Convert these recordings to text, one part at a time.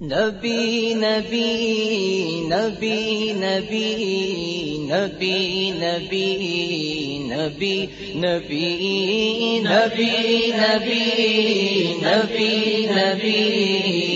نبی نبی نبی نبی نبی نبی نبی نبی نبی نبی نبی نبی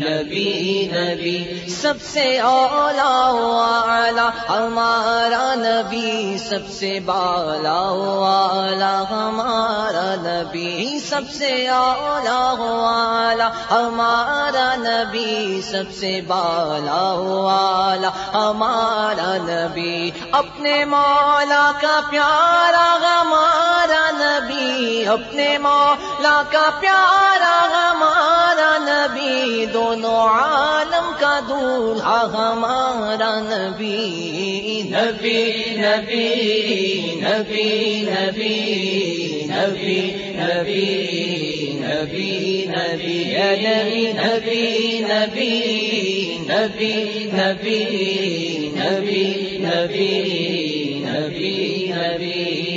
نبی نبی، سب سے اولا والا ہمارا نبی سب سے بالا والا ہمارا نبی سب سے اولا والا ہمارا نبی سب سے بالا والا ہمارا نبی اپنے مولا کا پیارا، ہمارا نبی اپنے مولا کا پیارا، ہمارا نبی دو دونوں عالم کا دولہا ہمارا نبی نبی نبی نبی نبی نبی نبی نبی نبی نبی نبی نبی نبی نبی نبی نبی نبی نبی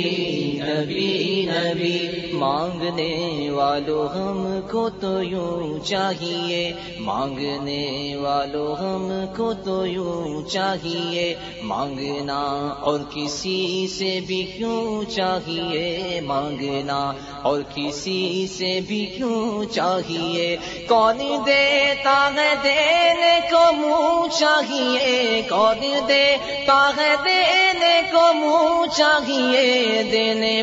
نبی نبی، مانگنے والوں ہم کو تو یوں چاہیے۔ مانگنے والوں ہم کو تو یوں چاہیے۔ مانگنا اور کسی سے بھی کیوں چاہیے؟ مانگنا اور کسی سے بھی کیوں چاہیے؟ کون دیتا ہے دینے کو منہ چاہیے؟ کون دیتا ہے دینے کو منہ چاہیے؟ دینے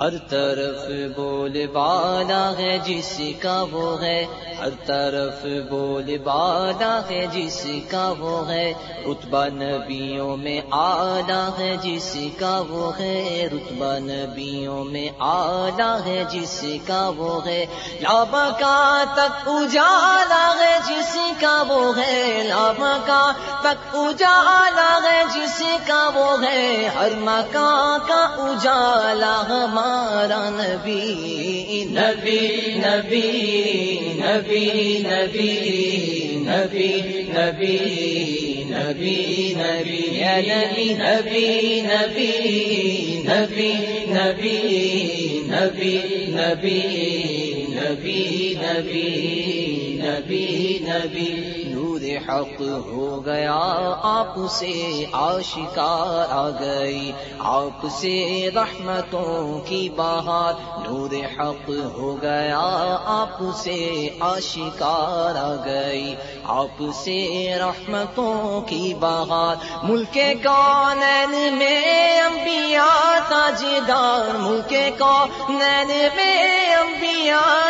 ہر طرف بول بالا ہے جس کا وہ ہے۔ ہر طرف بول بالا ہے جس کا وہ ہے۔ رتبہ نبیوں میں آلہ ہے جس کا وہ ہے۔ رتبہ نبیوں میں آلہ ہے جس کا وہ ہے۔ لاب کا تک اجالا ہے جس کا وہ ہے۔ لاب کا تک اجالا ہے جس کا وہ ہے۔ ہر مکان کا اجالا ہمارا پیارا نبی نبی نبی نبی نبی نبی نبی نبی نبی نبی نبی نبی نبی نبی نبی نبی نبی نبی نبی نبی، نور حق ہو گیا، آپ سے آشکار آ گئی، آپ سے رحمتوں کی بہار، نور حق ہو گیا، آپ سے آشکار آ گئی، آپ سے رحمتوں کی بہار۔ ملک کون میں انبیاء تاجدار، ملک کون میں انبیاء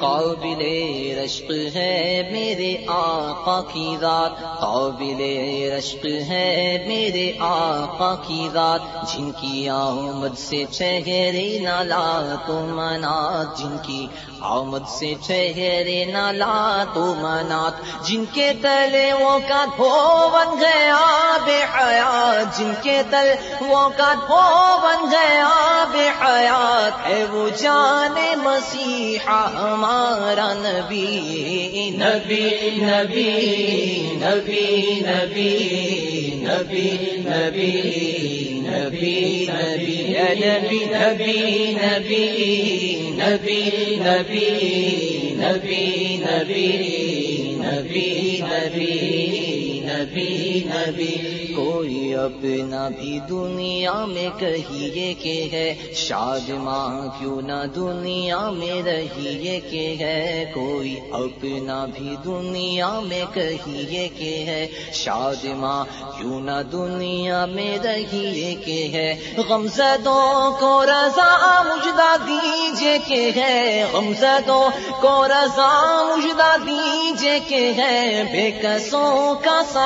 قابل رشق ہے میرے آقا کی ذات، قابل رشق ہے میرے آقا کی ذات۔ جن کی آمد سے چہرے نالا تو منات، جن کی آمد سے چہرے نالا تو منات۔ جن کے تلے وہ کا دھو بن گیا بے حیات جن کے تل وہ کا دھو بن گیا بے حیات ہے وہ جانے مسیحا ہمارا نبی نبی نبی نبی نبی نبی نبی نبی نبی نبی نبی نبی نبی نبی نبی نبی نبی نبی نبی نبی۔ کوئی اپنا بھی دنیا میں کہیے کہ ہے۔ شاد ماں کیوں نہ دنیا میں رہیے کہ ہے۔ کوئی اپنا بھی دنیا میں کہیے کہ ہے۔ شاد ماں کیوں نہ دنیا میں رہیے کہ ہے۔ غم زدوں کو رضا مجدہ دیجیے کہ ہے۔ غم زدوں کو رضا مجدہ دیجیے کہ ہے۔ بے کسوں کا سہارا